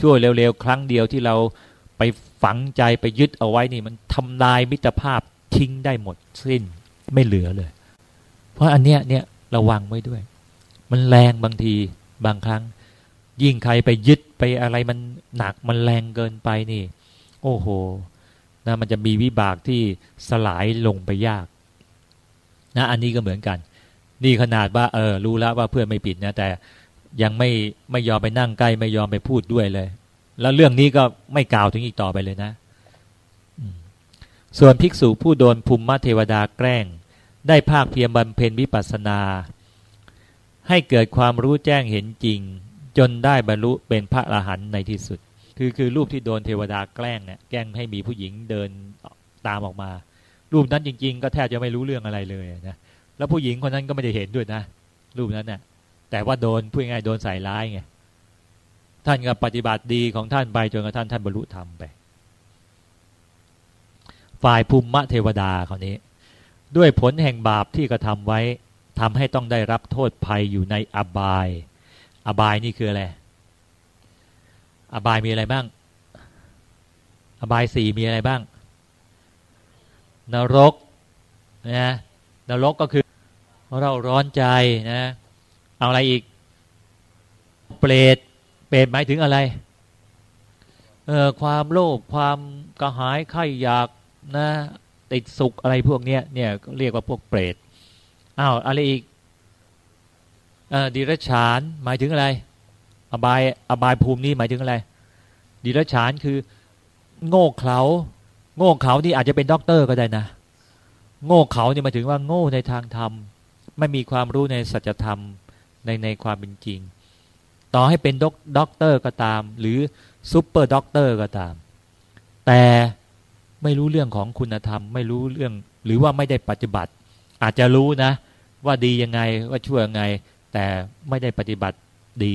ช่วยเร็วๆ ครั้งเดียวที่เราไปฝังใจไปยึดเอาไว้นี่ มันทำลายมิตรภาพทิ้งได้หมดสิ้นไม่เหลือเลย เพราะอันเนี้ยเนี่ยระวังไว้ด้วย มันแรงบางทีบางครั้ง ยิ่งใครไปยึดไปอะไรมันหนักมันแรงเกินไปนี่ โอ้โหนะมันจะมีวิบากที่สลายลงไปยากนะอันนี้ก็เหมือนกัน นี่ขนาดว่าเออรู้แล้วว่าเพื่อนไม่ผิดนะแต่ ยังไม่ไม่ยอมไปนั่งใกล้ไม่ยอมไปพูดด้วยเลย แล้วเรื่องนี้ก็ไม่กล่าวถึงอีกต่อไปเลยนะ ส่วนภิกษุผู้โดนภูมิเทวดาแกล้ง ได้ภาคเพียรบำเพ็ญวิปัสสนา ให้เกิดความรู้แจ้งเห็นจริง จนได้บรรลุเป็นพระอรหันต์ในที่สุด คือคือรูปที่โดนเทวดาแกล้งเนี่ยแกล้งให้มีผู้หญิงเดินตามออกมา รูปนั้นจริง ๆ ก็แทบจะไม่รู้เรื่องอะไรเลยนะแล้วผู้หญิงคนนั้นก็ไม่ได้เห็นด้วยนะ รูปนั้นเนะ่ย แต่ว่าโดนพูดง่ายโดนใส่ร้ายไงท่านก็ปฏิบัติดีของท่านไปจนกระทั่งท่านบรรลุธรรมไป ฝ่ายภูมิเทวดาคนนี้ ด้วยผลแห่งบาปที่กระทำไว้ทำให้ต้องได้รับโทษภัยอยู่ในอบาย อบายนี่คืออะไร อบายมีอะไรบ้าง อบายสี่มีอะไรบ้าง นรกนะนรกก็คือเราร้อนใจนะ เอาอะไรอีก เปรตเปรตหมายถึงอะไรเออความโลภความกระหายไข้อยากนะ ติดสุขอะไรพวกเนี้ยเนี่ยเรียกว่าพวกเปรตอ้าวอะไรอีกอดิรชานหมายถึงอะไร อบายอบายภูมินี้หมายถึงอะไร เดรัจฉานคือ โง่เขลาโง่เขลานี่อาจจะเป็นด็อกเตอร์ก็ได้นะ โง่เขลาเนี่ยหมายถึงว่าโง่ในทางธรรมไม่มีความรู้ในสัจธรรม ในในความเป็นจริง ต่อให้เป็นด็อกด็อกเตอร์ก็ตาม หรือซูเปอร์ด็อกเตอร์ก็ตาม แต่ไม่รู้เรื่องของคุณธรรม ไม่รู้เรื่อง หรือว่าไม่ได้ปฏิบัติ อาจจะรู้นะ ว่าดียังไงว่าชั่วยังไง แต่ไม่ได้ปฏิบัติดี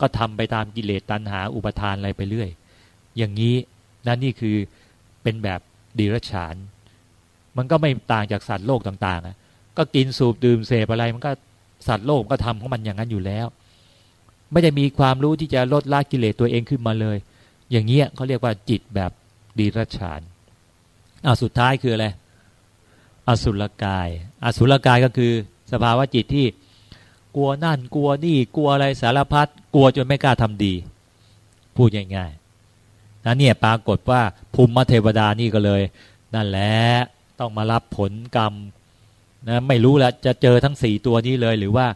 ก็ทำไปตามกิเลสตัณหาอุปทานอะไรไปเรื่อย อย่างนี้นั่นนี่คือเป็นแบบดีรฉาน มันก็ไม่ต่างจากสัตว์โลกต่างๆนะก็กินสูบดื่มเสพอะไรมันก็ สัตว์โลกก็ทำของมันอย่างนั้นอยู่แล้ว ไม่ได้มีความรู้ที่จะลดละกิเลสตัวเองขึ้นมาเลย อย่างเงี้ยเขาเรียกว่าจิตแบบดีรัชานอ่าสุดท้ายคืออะไรอสุรกาย อสุรกายก็คือสภาวะจิตที่กลัวนั่นกลัวนี่กลัวอะไรสารพัดกลัวจนไม่กล้าทำดี พูดง่ายๆนะเนี่ยปรากฏว่าภูมิเทวดานี่ก็เลย นั่นแหละต้องมารับผลกรรม นะไม่รู้ละจะเจอทั้งสี่ตัวนี้เลย หรือว่า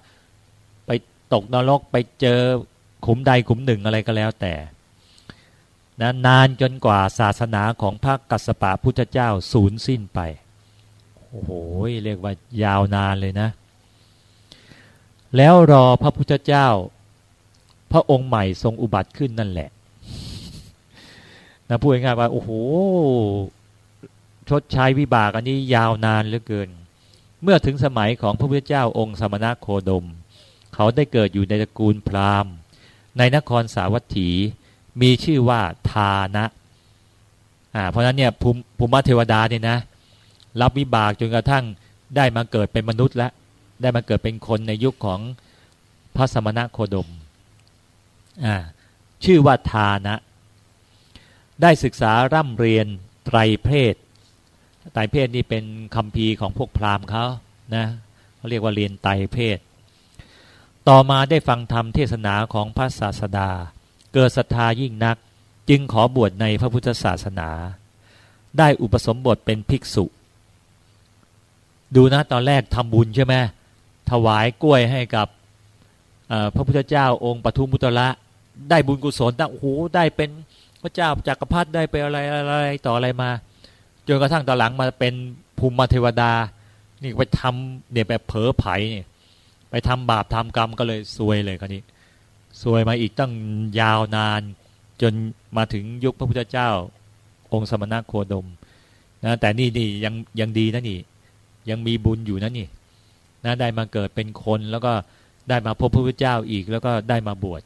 ไปตกนรกไปเจอขุมใดขุมหนึ่งอะไรก็แล้วแต่นะนานจนกว่าศาสนาของพระกัสสปะพุทธเจ้าสูญสิ้นไป โอ้โห เรียกว่ายาวนานเลยนะ แล้วรอพระพุทธเจ้า พระองค์ใหม่ทรงอุบัติขึ้นนั่นแหละนะพูดง่ายๆว่า โอ้โห ชดใช้วิบากอันนี้ยาวนานเหลือเกิน เมื่อถึงสมัยของพระพุทธเจ้าองค์สมณะโคดม เขาได้เกิดอยู่ในตระกูลพราหมณ์ ในนครสาวัตถี มีชื่อว่าทานะอ่าเพราะนั้นเนี่ยภูมิภูมิเทวดาเนี่ยนะ รับวิบากจนกระทั่งได้มาเกิดเป็นมนุษย์แล้วได้มาเกิดเป็นคนในยุคของพระสมณะโคดมอ่าชื่อว่าทานะ ได้ศึกษาร่ำเรียนไตรเพศ ไตเพศนี่เป็นคำพีของพวกพราหมณ์เขานะเขาเรียกว่าเรียนไตเพศ ต่อมาได้ฟังธรรมเทศนาของพระศาสดา เกิดศรัทธายิ่งนัก จึงขอบวชในพระพุทธศาสนา ได้อุปสมบทเป็นภิกษุ ดูนะตอนแรกทำบุญใช่ไหมถวายกล้วยให้กับพระพุทธเจ้าองค์ปทุมมุตระได้บุญกุศลตั้งโอ้โหได้เป็นพระเจ้าจากักรพรรดิได้ไปอะไรอะไรต่ออะไรมา จนกระทั่งตอนหลังมาเป็นภูมิเทวดา นี่ไปทำเนี่ยแบบเผลอไผ่เนี่ยไปทำบาปทำกรรมก็เลยซวยเลยคราวนี้ซวยมาอีกตั้งยาวนาน จนมาถึงยุคพระพุทธเจ้า องค์สมณะโคดมนะแต่นี่นี่ยังยังดีนะนี่ ยังมีบุญอยู่นะนี่นะได้มาเกิดเป็นคนแล้วก็ได้มาพบพระพุทธเจ้าอีกแล้วก็ได้มาบวช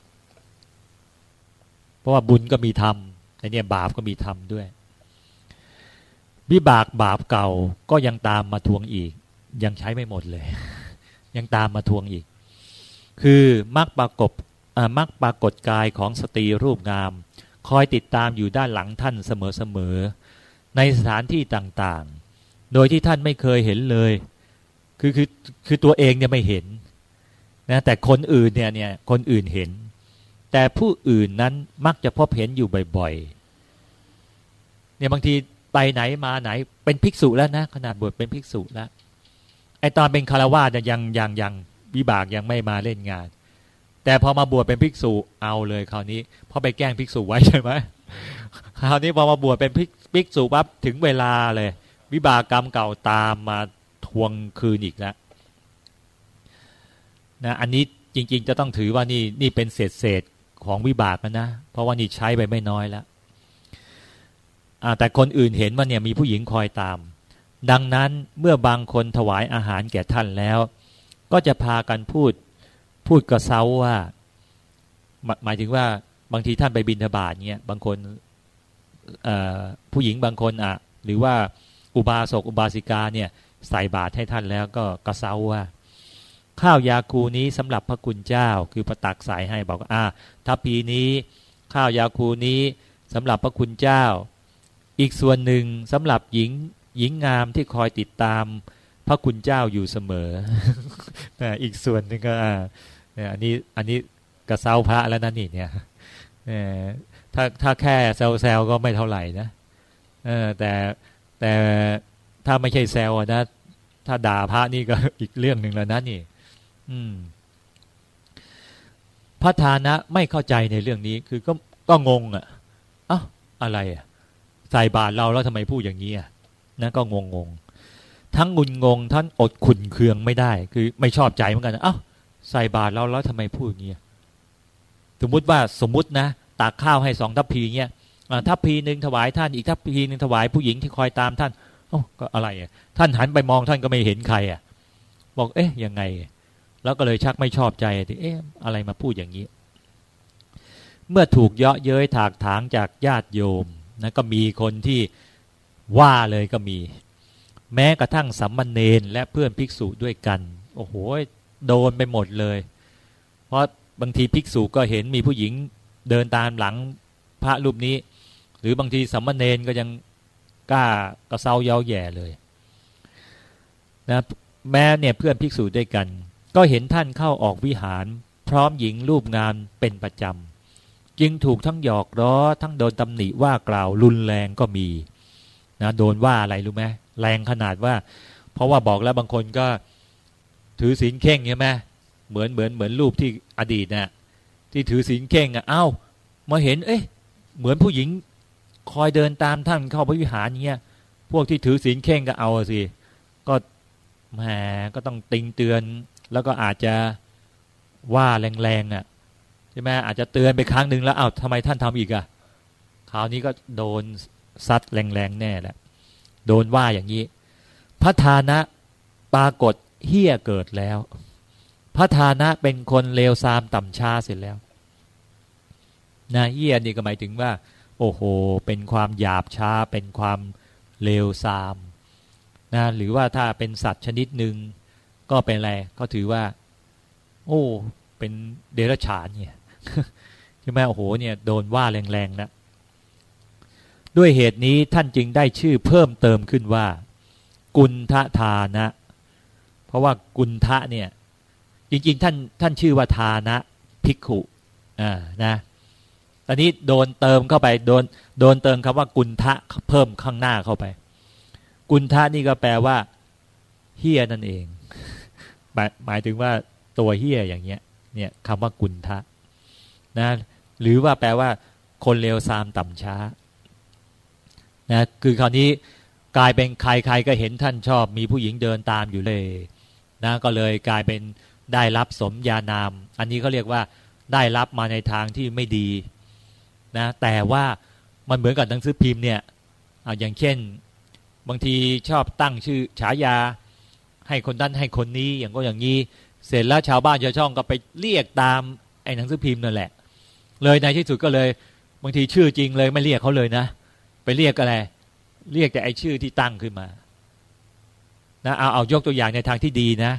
เพราะว่าบุญก็มีธรรมแต่เนี่ยบาปก็มีธรรมด้วย วิบากบาปเก่าก็ยังตามมาทวงอีก ยังใช้ไม่หมดเลย ยังตามมาทวงอีก คือมักประกบมักปรากฏกายของสตรีรูปงาม คอยติดตามอยู่ด้านหลังท่านเสมอๆในสถานที่ต่างๆ โดยที่ท่านไม่เคยเห็นเลยคือคือคือตัวเองเนี่ยไม่เห็นนะแต่คนอื่นเนี่ยเนี่ยคนอื่นเห็น แต่ผู้อื่นนั้นมักจะพบเห็นอยู่บ่อยๆเนี่ยบางที ไปไหนมาไหน เป็นภิกษุแล้วนะขนาดบวชเป็นภิกษุแล้วไอตอนเป็นคารวะเนี่ยยังยังยังวิบากยังไม่มาเล่นงาน แต่พอมาบวชเป็นภิกษุเอาเลยคราวนี้พอไปแกล้งภิกษุไว้ใช่ไหมคราวนี้พอมาบวชเป็นภิกษุปั๊บถึงเวลาเลย วิบากกรรมเก่าตามมาทวงคืนอีกแล้วนะอันนี้จริง ๆ จะต้องถือว่านี่นี่เป็นเศษเศษของวิบากนะ เพราะว่านี่ใช้ไปไม่น้อยแล้ว แต่คนอื่นเห็นว่าเนี่ยมีผู้หญิงคอยตาม ดังนั้นเมื่อบางคนถวายอาหารแก่ท่านแล้ว ก็จะพากันพูดพูดกระเซาว่า หมายถึงว่าบางทีท่านไปบินทบาทเนี่ยบางคนผู้หญิงบางคนอะ หรือว่าอุบาสกอุบาสิกาเนี่ย ใส่บาตรให้ท่านแล้วก็กระเซาว่าข้าวยาคูนี้สำหรับพระคุณเจ้า คือประตักสายให้บอกอ่าทัพพีนี้ ข้าวยาคูนี้สำหรับพระคุณเจ้า อีกส่วนหนึ่งสำหรับหญิงหญิงงามที่คอยติดตาม พระคุณเจ้าอยู่เสมออีกส่วนหนึ่งก็อ่าอันนี้อันนี้กระเซาพระแล้วนั่นนี่เนี่ยถ้าถ้าแค่แซวแซวก็ไม่เท่าไหร่นะแต่แต่ถ้าไม่ใช่แซวนะถ้าด่าพระนี่ก็อีกเรื่องหนึ่งแล้วนะนี่ อืมพระฐานะไม่เข้าใจในเรื่องนี้คือก็ก็งงอะอ้าอะไรอะ ใส่บาตรเราแล้วทำไมพูดอย่างนี้อะนะก็งงงงทั้งงุนงงท่านอดขุนเคืองไม่ได้ คือไม่ชอบใจเหมือนกันอ้าใส่บาตรเราแล้วทำไมพูดอย่างนี้สมมติว่าสมมตินะตักข้าวให้สองทัพพีเนี้ยทัพพีหนึ่งถวายท่านอีกทัพพีหนึ่งถวายผู้หญิงที่คอยตามท่านโอ้ก็อะไรอะท่านหันไปมองท่านก็ไม่เห็นใครอะ บอกเอ๊ะยังไง แล้วก็เลยชักไม่ชอบใจที่เอ๊ะอะไรมาพูดอย่างนี้ เมื่อถูกเยาะเย้ยถากถางจากญาติโยม นะก็มีคนที่ว่าเลยก็มี แม้กระทั่งสัมมาเนนและเพื่อนภิกษุด้วยกัน โอ้โหโดนไปหมดเลย เพราะบางทีภิกษุก็เห็นมีผู้หญิงเดินตามหลังพระรูปนี้ หรือบางทีสัมมาเนนก็ยังกล้ากระเซาเย้าแย่เลยนะแม้เนี่ยเพื่อนภิกษุด้วยกัน ก็เห็นท่านเข้าออกวิหาร พร้อมหญิงรูปงานเป็นประจำ จึงถูกทั้งหยอกล้อทั้งโดนตำหนิว่ากล่าวรุนแรงก็มีนะโดนว่าอะไรรู้ไหมแรงขนาดว่า เพราะว่าบอกแล้วบางคนก็ถือศีลเข่งใช่ไหมเหมือนเหมือนเหมือนรูปที่อดีตนะ่ะที่ถือศีลเข่งอะเอ้ามาเห็น เอ๊ะ เหมือนผู้หญิงคอยเดินตามท่านเข้าพระวิหารเงี้ยพวกที่ถือศีลเข่งก็เอาสิก็แหมก็ต้องติงเตือน แล้วก็อาจจะว่าแรงๆอะ ใช่ไหมอาจจะเตือนไปครั้งหนึ่งแล้วอ้าวทำไมท่านทำอีกอะคราวนี้ก็โดนซัดแรงๆแน่แหละโดนว่าอย่างนี้พระธานะปรากฏเฮี้ยเกิดแล้ว พระธานะเป็นคนเลวทรามต่ำช้าเสร็จแล้วนะเฮี้ยนี่ก็หมายถึงว่า โอ้โห เป็นความหยาบช้า เป็นความเลวทรามนะหรือว่าถ้าเป็นสัตว์ชนิดหนึ่งก็เป็นอะไรก็ถือว่า โอ้ เป็นเดรัจฉานเนี่ย ใช่ไหมโอ้โหเนี่ยโดนว่าแรงๆนะด้วยเหตุนี้ท่านจึงได้ชื่อเพิ่มเติมขึ้นว่า กุณฑทานะ เพราะว่ากุณฑะเนี่ย จริงๆ ท่านท่านชื่อว่าทานะภิกขุอ่านะตอนนี้โดนเติมเข้าไปโดนโดนเติมคำว่ากุณฑะเพิ่มข้างหน้าเข้าไป กุณฑะนี่ก็แปลว่าเฮียนั่นเองหมายหมายถึงว่าตัวเฮียอย่างเงี้ยเนี่ยคำว่ากุนทะ นะหรือว่าแปลว่า คนเลวซามต่ำช้านะคือคราวนี้กลายเป็นใครใครก็เห็นท่านชอบ มีผู้หญิงเดินตามอยู่เลยนะก็เลยกลายเป็นได้รับสมญานาม อันนี้เขาเรียกว่าได้รับมาในทางที่ไม่ดีนะแต่ว่ามันเหมือนกับหนังสือพิมพ์เนี่ยอย่างเช่น บางทีชอบตั้งชื่อฉายา ให้คนนั้นให้คนนี้อย่างก็อย่างนี้ เสร็จแล้วชาวบ้านชาวช่องก็ไปเรียกตามไอ้หนังสือพิมพ์นั่นแหละ เลยในที่สุดก็เลยบางทีชื่อจริงเลยไม่เรียกเขาเลยนะ ไปเรียกอะไร เรียกแต่ไอ้ชื่อที่ตั้งขึ้นมานะเอาเอายกตัวอย่างในทางที่ดีนะ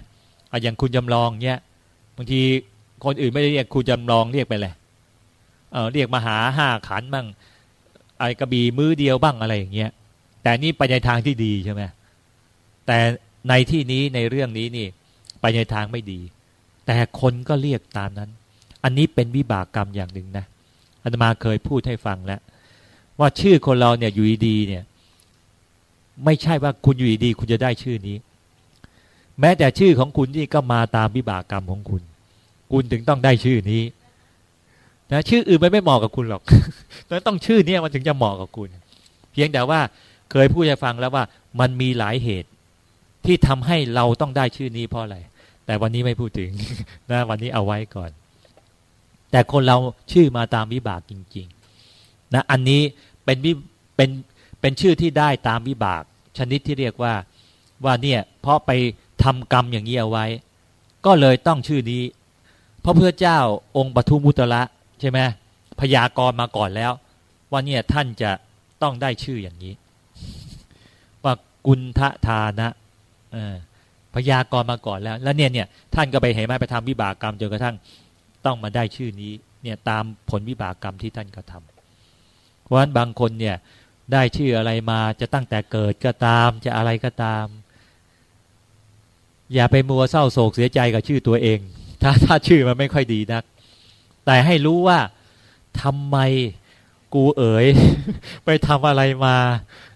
เอาอย่างคุณจำลองเนี่ยบางทีคนอื่นไม่ได้เรียกครูจำลองเรียกไปเลยเออเรียกมาหาห้าขันบ้างไอกระบี่มือเดียวบ้างอะไรอย่างเงี้ยแต่นี่ไปในทางที่ดีใช่ไหมแต่ในที่นี้ในเรื่องนี้นี่ ไปในทางไม่ดี แต่คนก็เรียกตามนั้น อันนี้เป็นวิบากกรรมอย่างหนึ่งนะอาตมาเคยพูดให้ฟังแล้ว ว่าชื่อคนเราเนี่ยอยู่ดีเนี่ย ไม่ใช่ว่าคุณอยู่ดีคุณจะได้ชื่อนี้ แม้แต่ชื่อของคุณนี่ก็มาตามวิบากกรรมของคุณ คุณถึงต้องได้ชื่อนี้นะชื่ออื่นไม่ไม่เหมาะกับคุณหรอกแล้วต้องชื่อเนี้มันถึงจะเหมาะกับคุณ เพียงแต่ว่าเคยพูดให้ฟังแล้วว่า มันมีหลายเหตุที่ทำให้เราต้องได้ชื่อนี้เพราะอะไรแต่วันนี้ไม่พูดถึงนะวันนี้เอาไว้ก่อน แต่คนเราชื่อมาตามวิบากจริงๆนะอันนี้เป็นวิเป็นเป็นชื่อที่ได้ตามวิบาก ชนิดที่เรียกว่าว่าเนี่ยเพราะไปทำกรรมอย่างนี้เอาไว้ ก็เลยต้องชื่อนี้เพราะเพื่อเจ้าองค์ปทุมุตระใช่ไหมพยากรณ์มาก่อนแล้ว ว่าเนี่ยท่านจะต้องได้ชื่ออย่างนี้ ว่ากุณฑทานะพยากรณ์มาก่อนแล้ว แล้วเนี่ยเนี่ยท่านก็ไปเห็นไหมไปทำวิบากกรรมจนกระทั่ง ต้องมาได้ชื่อนี้เนี่ยตามผลวิบากกรรมที่ท่านกระทำเพราะฉะนั้นบางคนเนี่ยได้ชื่ออะไรมาจะตั้งแต่เกิดก็ตามจะอะไรก็ตาม อย่าไปมัวเศร้าโศกเสียใจกับชื่อตัวเอง ถ้าถ้าชื่อมันไม่ค่อยดีนัก แต่ให้รู้ว่าทำไมกูเอ๋ย ไปทำอะไรมา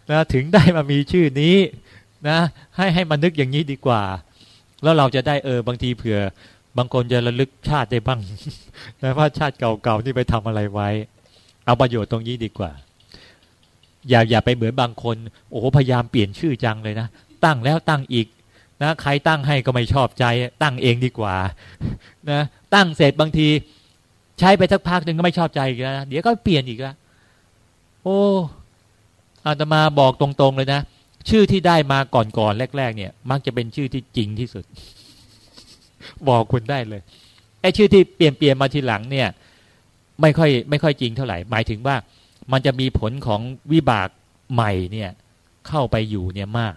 นะถึงได้มามีชื่อนี้นะ ให้ให้มันนึกอย่างนี้ดีกว่า แล้วเราจะได้เออบางทีเผื่อ บางคนจะระลึกชาติได้บ้างนะว่าชาติเก่าๆที่ไปทำอะไรไว้ เอาประโยชน์ตรงนี้ดีกว่า อย่าอย่าไปเหมือนบางคน โอ้พยายามเปลี่ยนชื่อจังเลยนะ ตั้งแล้วตั้งอีกนะใครตั้งให้ก็ไม่ชอบใจ ตั้งเองดีกว่านะตั้งเสร็จบางที ใช้ไปสักพักหนึ่งก็ไม่ชอบใจอีกแล้วเดี๋ยวก็เปลี่ยนอีกแล้วโอ้อาตมาบอกตรงๆเลยนะ ชื่อที่ได้มาก่อนๆแรก ๆ เนี่ย มักจะเป็นชื่อที่จริงที่สุด บอกคุณได้เลยไอ้ชื่อที่เปลี่ยนเปลี่ยนมาทีหลังเนี่ย ไม่ค่อยไม่ค่อยจริงเท่าไหร่ หมายถึงว่ามันจะมีผลของวิบากใหม่เนี่ยเข้าไปอยู่เนี่ยมาก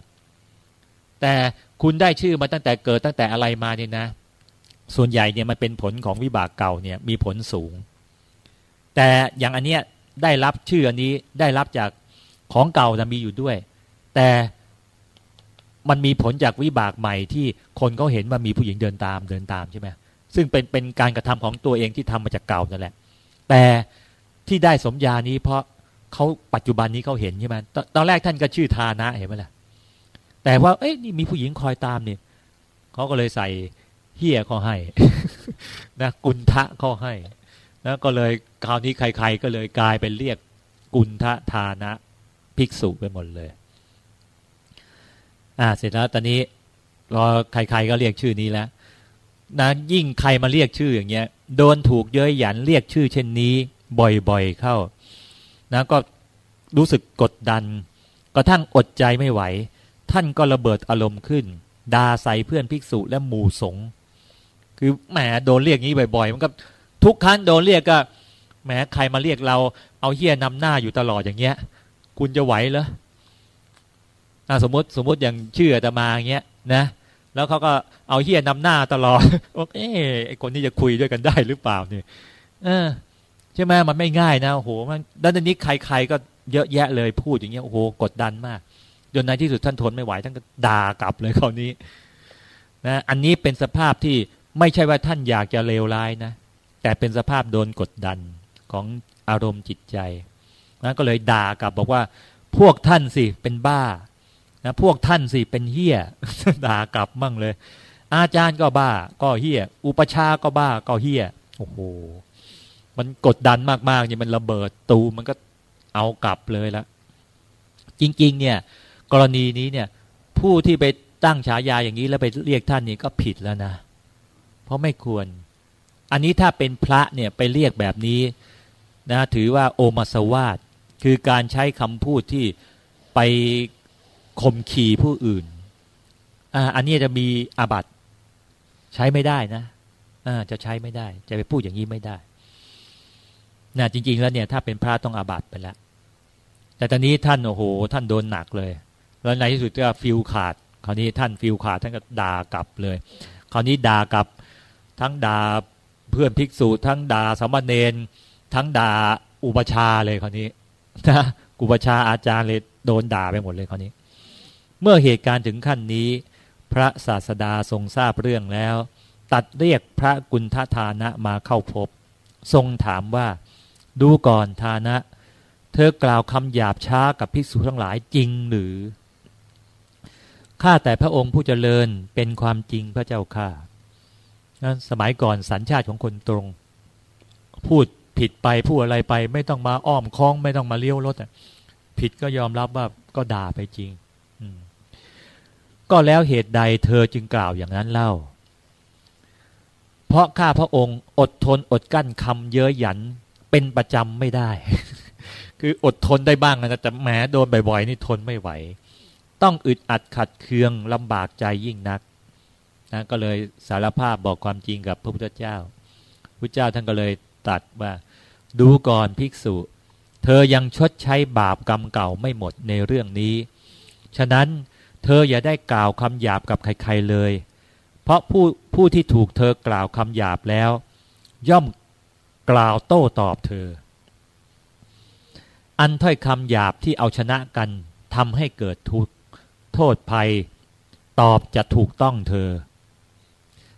แต่คุณได้ชื่อมาตั้งแต่เกิดตั้งแต่อะไรมาเนี่ยนะ ส่วนใหญ่เนี่ยมันเป็นผลของวิบากเก่าเนี่ยมีผลสูง แต่อย่างอันเนี้ยได้รับชื่ออันนี้ได้รับจากของเก่านะมีอยู่ด้วย แต่ มันมีผลจากวิบากใหม่ที่คนเขาเห็นว่ามีผู้หญิงเดินตามเดินตามใช่ไหมซึ่งเป็นเป็นการกระทำของตัวเองที่ทำมาจากเก่านั่นแหละ แต่ที่ได้สมญานี้เพราะเขาปัจจุบันนี้เขาเห็นใช่ไหมตตอนแรกท่านก็ชื่อทานะเห็นไหมล่ะแต่ว่าเอ้ยนี่มีผู้หญิงคอยตามเนี่ยเขาก็เลยใส่เฮียเขาให้นะกุณทะเขาให้นะก็เลยคราวนี้ใคร ๆ ก็เลยกลายเป็นเรียกกุณทะทานะ ภิกษุไปหมดเลย อ่า เสร็จแล้วตอนนี้รอใครๆก็เรียกชื่อนี้แล้วนะยิ่งใครมาเรียกชื่ออย่างเงี้ย โดนถูกเย้ยหยันเรียกชื่อ เช่นนี้ บ่อยๆเข้า นะก็รู้สึกกดดันกระทั่งอดใจไม่ไหว ท่านก็ระเบิดอารมณ์ขึ้นด่าใส่เพื่อนภิกษุและหมู่สงฆ์คือแหมโดนเรียกงี้บ่อย ๆ มันก็ทุกครั้งโดนเรียกก็แหมใครมาเรียกเรา เอาเฮี้ยนำหน้าอยู่ตลอดอย่างเงี้ย คุณจะไหวเหรอ สมมติสมมติอย่างชื่อจะมาอย่างเงี้ยนะแล้วเขาก็เอาเฮียนำหน้าตลอดว่าเอ๊ไอคนนี้จะคุยด้วยกันได้หรือเปล่าเนี่ยเออใช่ไหมมันไม่ง่ายนะโอ้โหมันด้านนี้ใครๆก็เยอะแยะเลยพูดอย่างเงี้ยโอ้โหกดดันมากจนในที่สุดท่านทนไม่ไหวท่านก็ด่ากลับเลยคราวนี้นะอันนี้เป็นสภาพที่ไม่ใช่ว่าท่านอยากจะเลวร้ายนะ แต่เป็นสภาพโดนกดดันของอารมณ์จิตใจนะก็เลยด่ากลับบอกว่าพวกท่านสิเป็นบ้า นะพวกท่านสิเป็นเฮี้ยด่ากลับมั่งเลย อาจารย์ก็บ้า ก็เฮี้ย อุปชาก็บ้าก็เฮี้ยโอ้โหมันกดดันมากๆเนี่ยมันระเบิดตูมันก็เอากลับเลยละจริง ๆ เนี่ย กรณีนี้เนี่ย ผู้ที่ไปตั้งฉายาอย่างนี้แล้วไปเรียกท่านนี่ก็ผิดแล้วนะ เพราะไม่ควร อันนี้ถ้าเป็นพระเนี่ยไปเรียกแบบนี้นะถือว่าโอมาสวาดคือการใช้คำพูดที่ไป ข่มขี่ผู้อื่นอ่าอันนี้จะมีอาบัตใช้ไม่ได้นะอ่าจะใช้ไม่ได้ จะไปพูดอย่างนี้ไม่ได้นะจริง ๆ แล้วเนี่ย ถ้าเป็นพระต้องอาบัตไปแล้ว แต่ตอนนี้ท่านโอ้โห ท่านโดนหนักเลย แล้วในที่สุดก็ฟิลขาด คราวนี้ท่านฟิลขาดท่านก็ด่ากลับเลย คราวนี้ด่ากลับทั้งด่าเพื่อนภิกษุทั้งด่าสามเณรทั้งด่าอุปชาเลยคราวนี้นะอุปชาอาจารย์เลยโดนด่าไปหมดเลยคราวนี้ เมื่อเหตุการณ์ถึงขั้นนี้ พระศาสดาทรงทราบเรื่องแล้ว ตัดเรียกพระกุณฑทานะมาเข้าพบ ทรงถามว่า ดูก่อนทานะ เธอกล่าวคำหยาบช้ากับภิกษุทั้งหลายจริงหรือข้าแต่พระองค์ผู้เจริญเป็นความจริงพระเจ้าข้าสมัยก่อนสัญชาติของคนตรง พูดผิดไปพูดอะไรไป ไม่ต้องมาอ้อมค้อง ไม่ต้องมาเลี้ยวรถผิดก็ยอมรับว่าก็ด่าไปจริง ก็แล้วเหตุใดเธอจึงกล่าวอย่างนั้นเล่า เพราะข้าพระองค์อดทนอดกั้นคำเย้ยหยันเป็นประจำไม่ได้ คืออดทนได้บ้างนะแต่แหมโดนบ่อยๆนี่ทนไม่ไหว ต้องอึดอัดขัดเคืองลำบากใจยิ่งนักนะก็เลยสารภาพบอกความจริงกับพระพุทธเจ้าพระเจ้าท่านก็เลยตัดว่า ดูก่อนภิกษุ เธอยังชดใช้บาปกรรมเก่าไม่หมดในเรื่องนี้ ฉะนั้น เธออย่าได้กล่าวคำหยาบกับใครๆเลย เพราะผู้ผู้ที่ถูกเธอกล่าวคำหยาบแล้ว ย่อมกล่าวโต้ตอบเธอ อันถ้อยคำหยาบที่เอาชนะกันทำให้เกิดทุกโทษภัย ตอบจะถูกต้องเธอ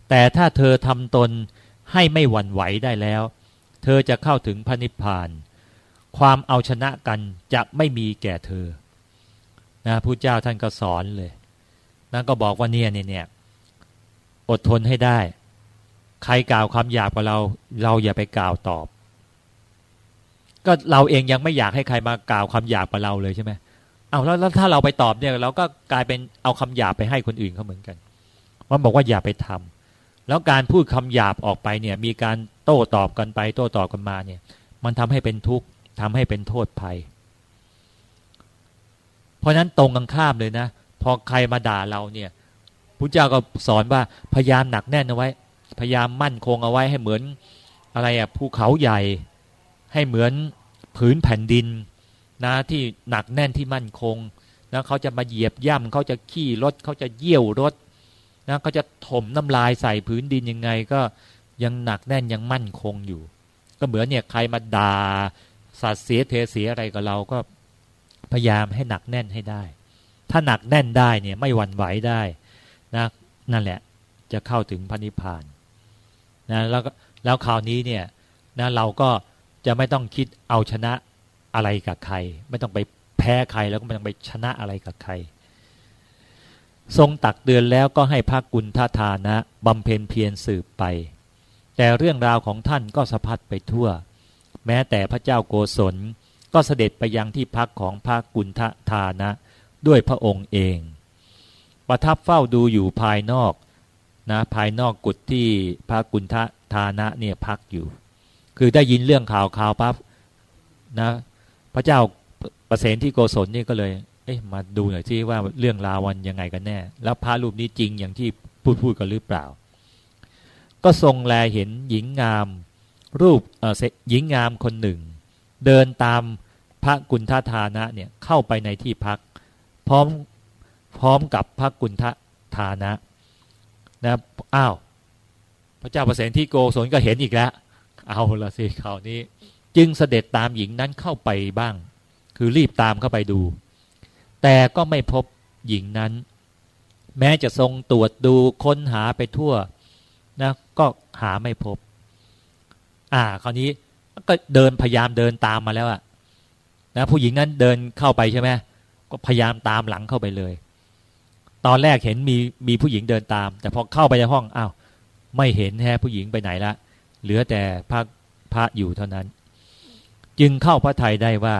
แต่ถ้าเธอทำตนให้ไม่หวั่นไหวได้แล้ว เธอจะเข้าถึงพระนิพพาน ความเอาชนะกันจะไม่มีแก่เธอ นะผู้เจ้าท่านก็สอนเลยนั่นก็บอกว่าเนี่ยเนี่ยอดทนให้ได้ ใครกล่าวคำหยาบกับเรา เราอย่าไปกล่าวตอบ ก็เราเองยังไม่อยากให้ใครมากล่าวคำหยาบกับเราเลยใช่ไหมเอาแล้วแล้วถ้าเราไปตอบเนี่ยเราก็กลายเป็นเอาคำหยาบไปให้คนอื่นเขาเหมือนกันมันบอกว่าอย่าไปทำแล้วการพูดคำหยาบออกไปเนี่ย มีการโต้ตอบกันไป โต้ตอบกันมาเนี่ย มันทำให้เป็นทุกข์ทำให้เป็นโทษภัย เพราะนั้นตรงกันข้ามเลยนะ พอใครมาด่าเราเนี่ยพระเจ้าก็สอนว่าพยายามหนักแน่นเอาไว้ พยายามมั่นคงเอาไว้ให้เหมือนอะไรอะภูเขาใหญ่ ให้เหมือนผืนแผ่นดินนะที่หนักแน่นที่มั่นคงนะเขาจะมาเหยียบย่ำเขาจะขี่รถเขาจะเยี่ยวรถนะเขาจะถมน้ำลายใส่ผืนดินยังไงก็ยังหนักแน่นยังมั่นคงอยู่ ก็เหมือนเนี่ยใครมาด่าสัตว์เสียเทเสียอะไรกับเราก็ พยายามให้หนักแน่นให้ได้ ถ้าหนักแน่นได้เนี่ยไม่หวั่นไหวได้นะนั่นแหละจะเข้าถึงพระนิพพานนะแล้วแล้วคราวนี้เนี่ยนะเราก็จะไม่ต้องคิดเอาชนะอะไรกับใคร ไม่ต้องไปแพ้ใครแล้วก็ไม่ต้องไปชนะอะไรกับใคร ทรงตักเตือนแล้วก็ให้พระกุณฑาทานะบำเพ็ญเพียรสืบไป แต่เรื่องราวของท่านก็สะพัดไปทั่ว แม้แต่พระเจ้าโกศล ก็เสด็จไปยังที่พักของพระกุณฑาทานะ ด้วยพระองค์เอง ประทับเฝ้าดูอยู่ภายนอกนะภายนอกกุฏที่พระกุณฑทานะเนี่ยพักอยู่ คือได้ยินเรื่องข่าวข่าวปั๊บนะ พระเจ้าประเสนที่โกศลนี่ก็เลย เอ๊ะมาดูหน่อยที่ว่าเรื่องราววันยังไงกันแน่ แล้วพระรูปนี้จริงอย่างที่พูดพูดกันหรือเปล่า ก็ทรงแลเห็นหญิงงามรูปเออหญิงงามคนหนึ่ง เดินตาม พระกุณฑทานะเนี่ยเข้าไปในที่พัก พร้อมพร้อมกับพระกุณฑทานะนะอ้าวพระเจ้าประเสนที่โกศลก็เห็นอีกแล้ว เอาละสิคราวนี้ จึงเสด็จตามหญิงนั้นเข้าไปบ้าง คือรีบตามเข้าไปดู แต่ก็ไม่พบหญิงนั้น แม้จะทรงตรวจดูค้นหาไปทั่วนะก็หาไม่พบ อ่า คราวนี้ก็เดินพยายามเดินตามมาแล้วอะ นะผู้หญิงนั้นเดินเข้าไปใช่ไหมก็พยายามตามหลังเข้าไปเลย ตอนแรกเห็นมีมีผู้หญิงเดินตาม แต่พอเข้าไปในห้องอ้าวไม่เห็นแฮผู้หญิงไปไหนละเหลือแต่พระพระอยู่เท่านั้น จึงเข้าพระทัยได้ว่า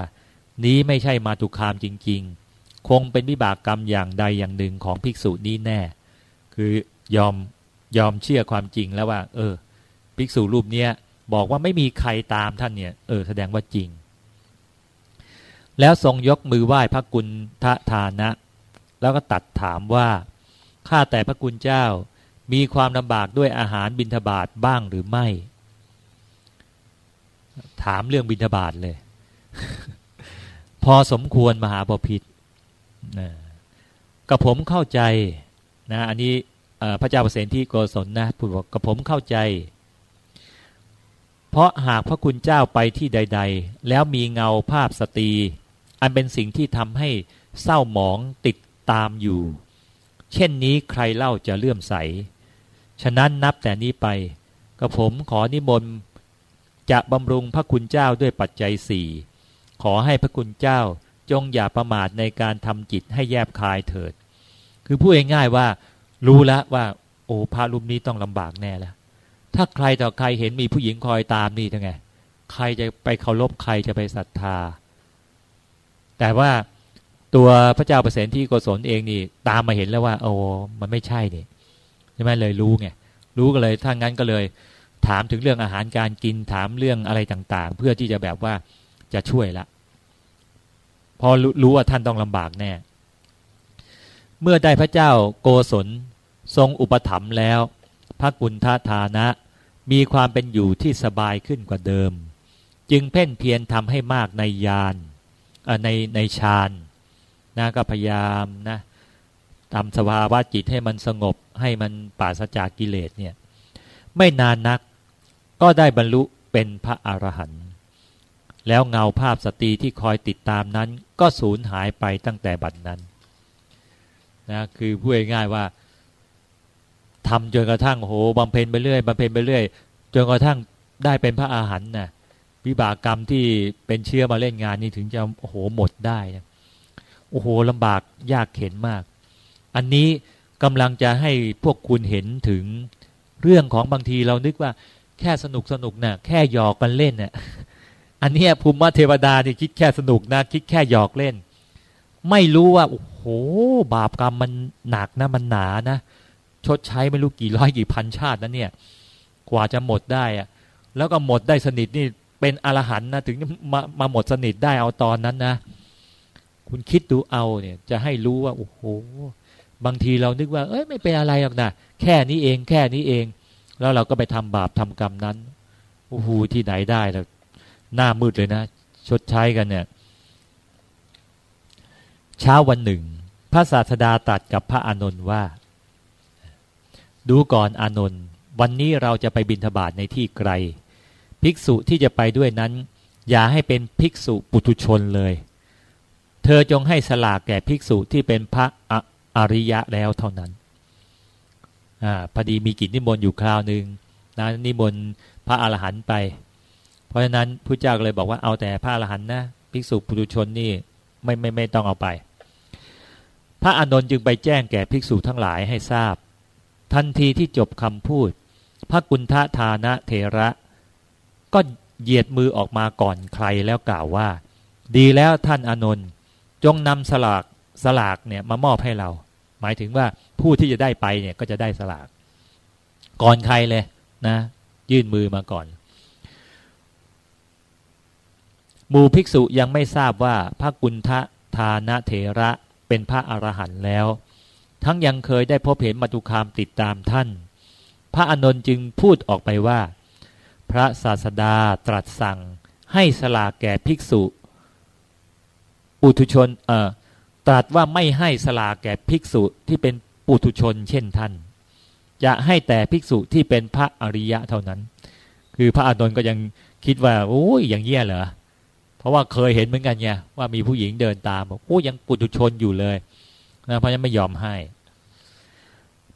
นี้ไม่ใช่มาตุคามจริง ๆ คงเป็นวิบากกรรมอย่างใดอย่างหนึ่งของภิกษุนี้แน่ คือยอมยอมเชื่อความจริงแล้วว่า เออ ภิกษุรูปเนี้ยบอกว่าไม่มีใครตามท่านเนี่ย เออ แสดงว่าจริง แล้วทรงยกมือไหว้พระกุณฑทานะ แล้วก็ตัดถามว่า ข้าแต่พระคุณเจ้ามีความลำบากด้วยอาหารบิณฑบาตบ้างหรือไม่ ถามเรื่องบิณฑบาตเลย พอสมควรมหาบพิษกับผมเข้าใจนะอันนี้พระเจ้าเปรตที่โกศลนะพูดบอกกับผมเข้าใจ เพราะหากพระคุณเจ้าไปที่ใด ๆ แล้วมีเงาภาพสตรี อันเป็นสิ่งที่ทำให้เศร้าหมองติดตามอยู่ เช่นนี้ใครเล่าจะเลื่อมใส ฉะนั้นนับแต่นี้ไปกระผมขอนิมนต์จะบำรุงพระคุณเจ้าด้วยปัจจัยสี่ขอให้พระคุณเจ้าจงอย่าประมาทในการทำจิตให้แยบคายเถิด คือพูดง่ายๆว่า รู้แล้วว่า โอ้พระรูปนี้ต้องลำบากแน่แล้วถ้าใครต่อใครเห็นมีผู้หญิงคอยตามนี่ทั้งไง ใครจะไปเคารพใครจะไปศรัทธา แต่ว่าตัวพระเจ้าเปรตที่โกศลเองนี่ ตามมาเห็นแล้วว่า โอ้มันไม่ใช่นี่ใช่ไหมเลยรู้ไงรู้ก็เลยถ้างั้นก็เลย ถามถึงเรื่องอาหารการกินถามเรื่องอะไรต่าง ๆ เพื่อที่จะแบบว่าจะช่วยละพอรู้ว่าท่านต้องลำบากแน่ เมื่อได้พระเจ้าโกศลทรงอุปถัมภ์แล้ว พระกุณฑาฐานะ มีความเป็นอยู่ที่สบายขึ้นกว่าเดิม จึงเพ่นเพียรทำให้มากในยาน ในในฌานนะก็พยายามนะทำสภาวะจิตให้มันสงบให้มันปราศจากกิเลสเนี่ยไม่นานนักก็ได้บรรลุเป็นพระอรหันต์แล้วเงาภาพสตรีที่คอยติดตามนั้น ก็สูญหายไปตั้งแต่บัดนั้นนะคือพูดง่ายๆว่าทำจนกระทั่งโหบำเพ็ญไปเรื่อยบำเพ็ญไปเรื่อย จนกระทั่งได้เป็นพระอาหารนะ วิบากกรรมที่เป็นเชื้อมาเล่นงานนี้ถึงจะโอ้โหหมดได้นะโอ้โหลำบากยากเข็นมาก อันนี้กำลังจะให้พวกคุณเห็นถึงเรื่องของบางทีเรานึกว่าแค่สนุกสนุกนะ่ะแค่หยอกกันเล่นนะ่ยอันนี้ภูมิเทวดานี่คิดแค่สนุกนะ คิดแค่หยอกเล่น ไม่รู้ว่าโอ้โหบาปกรรมมันหนักนะมันหนานะชดใช้ไม่รู้กี่ร้อยกี่พันชาตินะเนี่ย กว่าจะหมดได้อะแล้วก็หมดได้สนิทนี่ เป็นอรหันนะถึงมามาหมดสนิทได้เอาตอนนั้นนะ คุณคิดดูเอาเนี่ย จะให้รู้ว่าโอ้โหบางทีเรานึกว่า เอ้ยไม่เป็นอะไรหรอกนะแค่นี้เองแค่นี้เอง แล้วเราก็ไปทำบาปทำกรรมนั้นโอ้โหที่ไหนได้ล่ะหน้ามืดเลยนะชดใช้กันเนี่ย เช้าวันหนึ่ง พระศาสดาตัดกับพระอานนท์ว่า ดูก่อนอานนท์วันนี้เราจะไปบิณฑบาตในที่ไกล ภิกษุที่จะไปด้วยนั้น อย่าให้เป็นภิกษุปุถุชนเลย เธอจงให้สลากแก่ภิกษุที่เป็นพระอริยะแล้วเท่านั้นอ่าพอดีมีกิจนิมนต์อยู่คราวหนึ่งนะนิมนต์พระอรหันต์ไป เพราะฉะนั้นพระเจ้าเลยบอกว่าเอาแต่พระอรหันต์นะภิกษุปุถุชนนี่ไม่ไม่ไม่ต้องเอาไป พระอานนท์จึงไปแจ้งแก่ภิกษุทั้งหลายให้ทราบ ทันทีที่จบคำพูด พระกุณฑทานะเทระ ก็เหยียดมือออกมาก่อนใครแล้วกล่าวว่า ดีแล้วท่านอานนท์จงนำสลากสลากเนี่ยมามอบให้เรา หมายถึงว่าผู้ที่จะได้ไปเนี่ยก็จะได้สลาก ก่อนใครเลยนะ ยื่นมือมาก่อนหมู่ภิกษุยังไม่ทราบว่าพระกุณฑทานะเถระเป็นพระอรหันต์แล้ว ทั้งยังเคยได้พบเห็นมาตุคามติดตามท่าน พระอนนท์จึงพูดออกไปว่า พระศาสดาตรัสสั่ง ให้สลากแก่ภิกษุ ปุถุชนเอ่อตรัสว่าไม่ให้สลากแก่ภิกษุที่เป็นปุถุชนเช่นท่าน จะให้แต่ภิกษุที่เป็นพระอริยะเท่านั้น คือพระอานนท์ก็ยังคิดว่าโอ้ยอย่างเงี้ยเหรอเพราะว่าเคยเห็นเหมือนกันไงว่ามีผู้หญิงเดินตามบอกโอ้ยังปุถุชนอยู่เลยนะเพราะยังไม่ยอมให้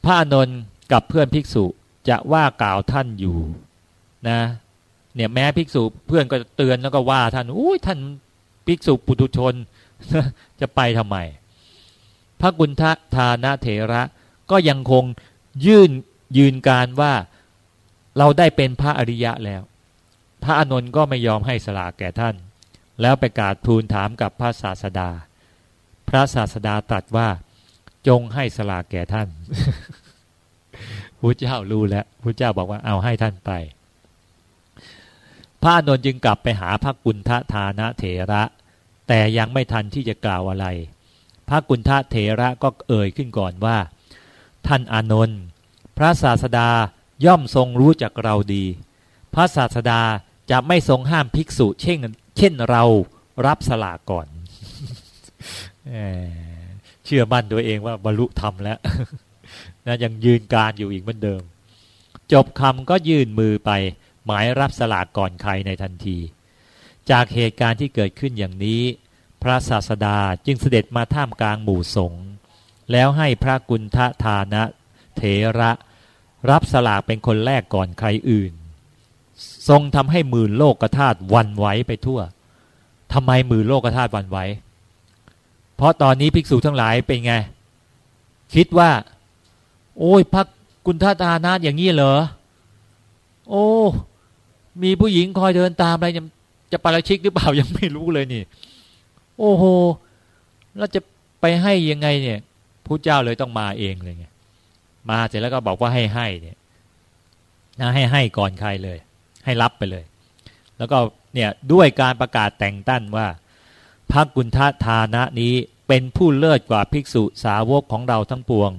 พระอานนท์กับเพื่อนภิกษุจะว่ากล่าวท่านอยู่ นะเนี่ยแม้ภิกษุเพื่อนก็เตือนแล้วก็ว่าท่านโอ้ยท่านภิกษุปุถุชนจะไปทำไม พระกุณฑทานะเถระก็ยังคงยื่นยืนการว่าเราได้เป็นพระอริยะแล้ว พระอนนท์ก็ไม่ยอมให้สลากแก่ท่าน แล้วไปกราบทูลถามกับพระศาสดา พระศาสดาตรัสว่าจงให้สลากแก่ท่านพระเจ้ารู้แล้วพระเจ้าบอกว่าเอาให้ท่านไป ระอนนจึงกลับไปหาพระกุณฑทานะเถระ แต่ยังไม่ทันที่จะกล่าวอะไร พระกุณฑเถระก็เอ่ยขึ้นก่อนว่า ท่านอานนท์พระศาสดาย่อมทรงรู้จักเราดี พระศาสดาจะไม่ทรงห้ามภิกษุเช่นเช่นเรารับสลากก่อนเชื่อมั่นตัวเองว่าบรรลุธรรมแล้วนะยังยืนการอยู่อีกเหมือนเดิม จบคำก็ยื่นมือไป หมายรับสลากก่อนใครในทันที จากเหตุการณ์ที่เกิดขึ้นอย่างนี้ พระศาสดาจึงเสด็จมาท่ามกลางหมู่สงฆ์แล้วให้พระกุณฑทานะเถระ รับสลากเป็นคนแรกก่อนใครอื่น ทรงทำให้หมื่นโลกธาตุวันไหวไปทั่วทำไมหมื่นโลกธาตุวันไหวเพราะตอนนี้ภิกษุทั้งหลายเป็นไง คิดว่า โอ้ยพระกุณฑทานะอย่างนี้เหรอ โอ้ มีผู้หญิงคอยเดินตามอะไรจะปาราชิกหรือเปล่ายังไม่รู้เลยนี่ โอ้โหแล้วจะไปให้ยังไงเนี่ยผู้เจ้าเลยต้องมาเองเลยไงมาเสร็จแล้วก็บอกว่าให้ให้เนี่ยนะให้ให้ก่อนใครเลย ให้รับไปเลย แล้วก็เนี่ยด้วยการประกาศแต่งตั้งว่าพระกุณฑทานะนี้เป็นผู้เลิศกว่าภิกษุสาวกของเราทั้งปวง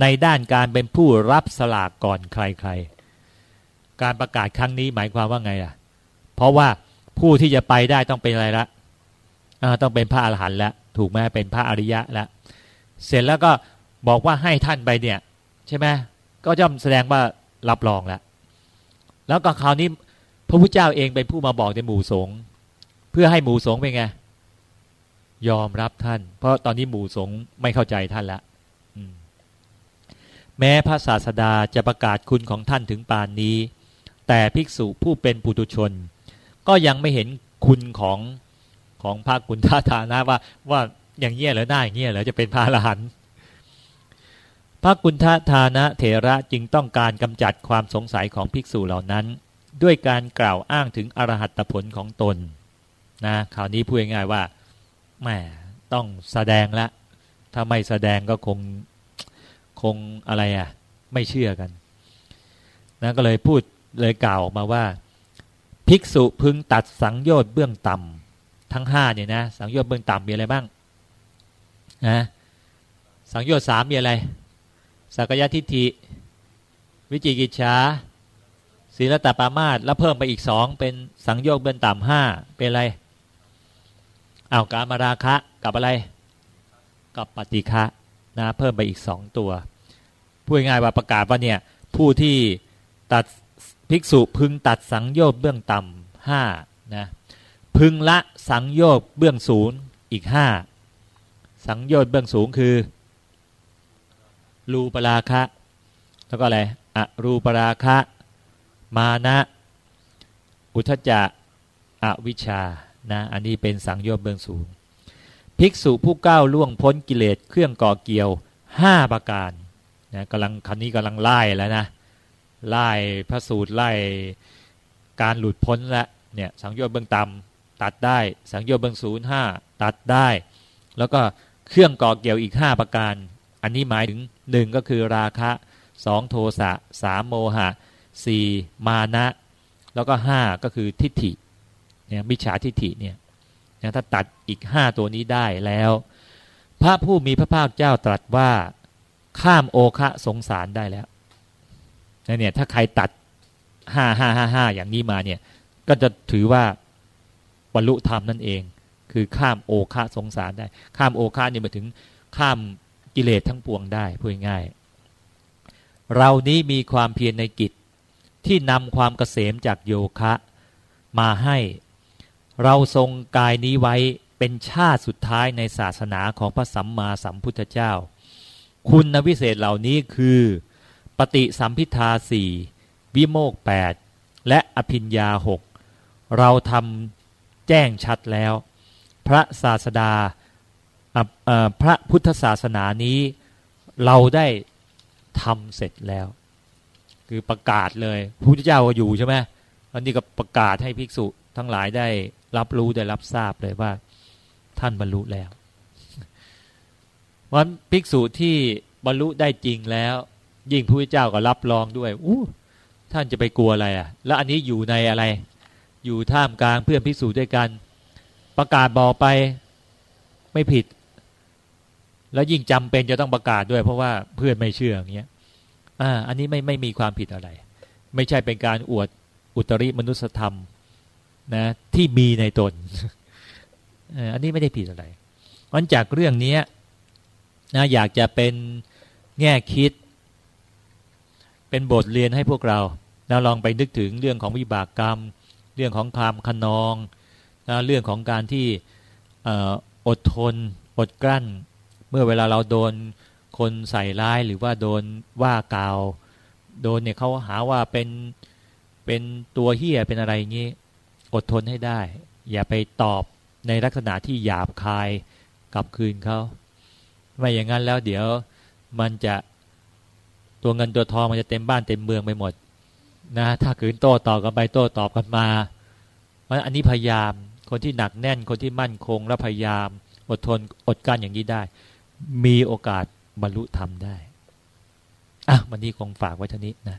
ในด้านการเป็นผู้รับสลากก่อนใครๆ การประกาศครั้งนี้หมายความว่าไงอะ เพราะว่าผู้ที่จะไปได้ต้องเป็นอะไรละต้องเป็นพระอรหันต์แล้วถูกไหมเป็นพระอริยะแล้วเสร็จแล้วก็บอกว่าให้ท่านไปเนี่ย ใช่ไหมก็จะแสดงว่ารับรองแล้วแล้วก็คราวนี้พระพุทธเจ้าเองเป็นผู้มาบอกในหมู่สงฆ์เพื่อให้หมู่สงฆ์เป็นไงยอมรับท่าน เพราะตอนนี้หมู่สงฆ์ไม่เข้าใจท่านแล้วแม้พระศาสดาจะประกาศคุณของท่านถึงปานนี้ แต่ภิกษุผู้เป็นปุตุชน ก็ยังไม่เห็นคุณของของพระกุณฑาทานะว่าว่าอย่างเงี้ยหรือหน้าอย่างเงี้ยหรือจะเป็นพระอรหันต์พระกุณฑาทานะเถระจึงต้องการกำจัดความสงสัยของภิกษุเหล่านั้น ด้วยการกล่าวอ้างถึงอรหัตผลของตนนะคราวนี้พูดง่ายๆว่าแหมต้องแสดงละถ้าไม่แสดงก็คงคงอะไรอะไม่เชื่อกันนะก็เลยพูด เลยกล่าวออกมาว่า ภิกษุพึงตัดสังโยชน์เบื้องต่ำทั้งห้าเนี่ยนะสังโยชน์เบื้องต่ำมีอะไรบ้างนะสังโยชน์สามมีอะไร สักยะทิฏฐิ วิจิกิจฉาศีลตปามาตแล้วเพิ่มไปอีกสองเป็นสังโยชน์เบื้องต่ำห้าเป็นอะไรเอาการมาราคะกับอะไร กับปฏิฆะนะเพิ่มไปอีกสองตัวพูดง่ายว่าประกาศว่าเนี่ยผู้ที่ตัด ภิกษุพึงตัดสังโยชน์เบื้องต่ำห้านะพึงละสังโยชน์เบื้องสูงอีกห้าสังโยชน์เบื้องสูงคือ รูปราคะ แล้วก็อะไรอะรูปราคะ มานะ อุทจจะอวิชานะอันนี้เป็นสังโยชน์เบื้องสูง ภิกษุผู้ก้าวล่วงพ้นกิเลสเครื่องก่อเกี่ยวห้าประการนะกำลังคันนี้กำลังไล่แล้วนะ ไล่พระสูตรไล่การหลุดพ้นและเนี่ยสังโยชน์เบื้องต่ำตัดได้ สังโยชน์เบื้องศูนย์ห้าตัดได้ แล้วก็เครื่องก่อเกี่ยวอีกห้าประการ อันนี้หมายถึงหนึ่งก็คือราคะสองโทสะสามโมหะสี่มานะ แล้วก็ห้าก็คือทิฏฐิเนี่ยมิจฉาทิฏฐิเนี่ยถ้าตัดอีกห้าตัวนี้ได้แล้ว พระผู้มีพระภาคเจ้าตรัสว่าข้ามโอคะสงสารได้แล้ว เนี่ยถ้าใครตัดห้าห้าห้าห้าอย่างนี้มาเนี่ยก็จะถือว่าบรรลุธรรมนั่นเอง คือข้ามโอคะสงสารได้ ข้ามโอคะเนี่ยมาถึงข้ามกิเลสทั้งปวงได้พูดง่าย เรานี้มีความเพียรในกิจที่นำความเกษมจากโยคะมาให้ เราทรงกายนี้ไว้เป็นชาติสุดท้ายในศาสนาของพระสัมมาสัมพุทธเจ้า คุณวิเศษเหล่านี้คือ ปฏิสัมพิทาสี่วิโมกแปดและอภิญญาหกเราทำแจ้งชัดแล้ว พระศาสดาพระพุทธศาสนานี้เราได้ทำเสร็จแล้ว คือประกาศเลยพระพุทธเจ้าก็อยู่ใช่ไหมอันนี้ก็ประกาศให้ภิกษุทั้งหลายได้รับรู้ได้รับทราบเลยว่า ท่านบรรลุแล้ววันภิกษุที่บรรลุได้จริงแล้ว ยิ่งพระเจ้าก็รับรองด้วยอู้ท่านจะไปกลัวอะไรอะ แล้วอันนี้อยู่ในอะไร อยู่ท่ามกลางเพื่อนพิสูจน์ด้วยกัน ประกาศบอกไปไม่ผิด แล้วยิ่งจำเป็นจะต้องประกาศด้วย เพราะว่าเพื่อนไม่เชื่ออย่างเงี้ยอ่า อันนี้ไม่ไม่มีความผิดอะไร ไม่ใช่เป็นการอวดอุตริมนุสธรรมนะที่มีในตนอันนี้ไม่ได้ผิดอะไรวันจากเรื่องนี้นะอยากจะเป็นแง่คิด เป็นบทเรียนให้พวกเราแล้วลองไปนึกถึงเรื่องของวิบากกรรม เรื่องของความขนองนะเรื่องของการที่อดทน อดกลั้น เมื่อเวลาเราโดนคนใส่ร้ายหรือว่าโดนว่ากล่าว โดนเนี่ยเขาหาว่าเป็นเป็นตัวเฮี้ยเป็นอะไรงี้ อดทนให้ได้ อย่าไปตอบในลักษณะที่หยาบคายกลับคืนเขาไม่อย่างนั้นแล้วเดี๋ยวมันจะ ตัวเงินตัวทองมันจะเต็มบ้านเต็มเมืองไปหมดนะถ้าขืนโต้ตอบกันไปโต้ตอบกันมาเพราะอันนี้พยายามคนที่หนักแน่นคนที่มั่นคงและพยายามอดทนอดกั้นอย่างนี้ได้ มีโอกาสบรรลุธรรมได้อะวันนี้คงฝากไว้เท่านี้นะ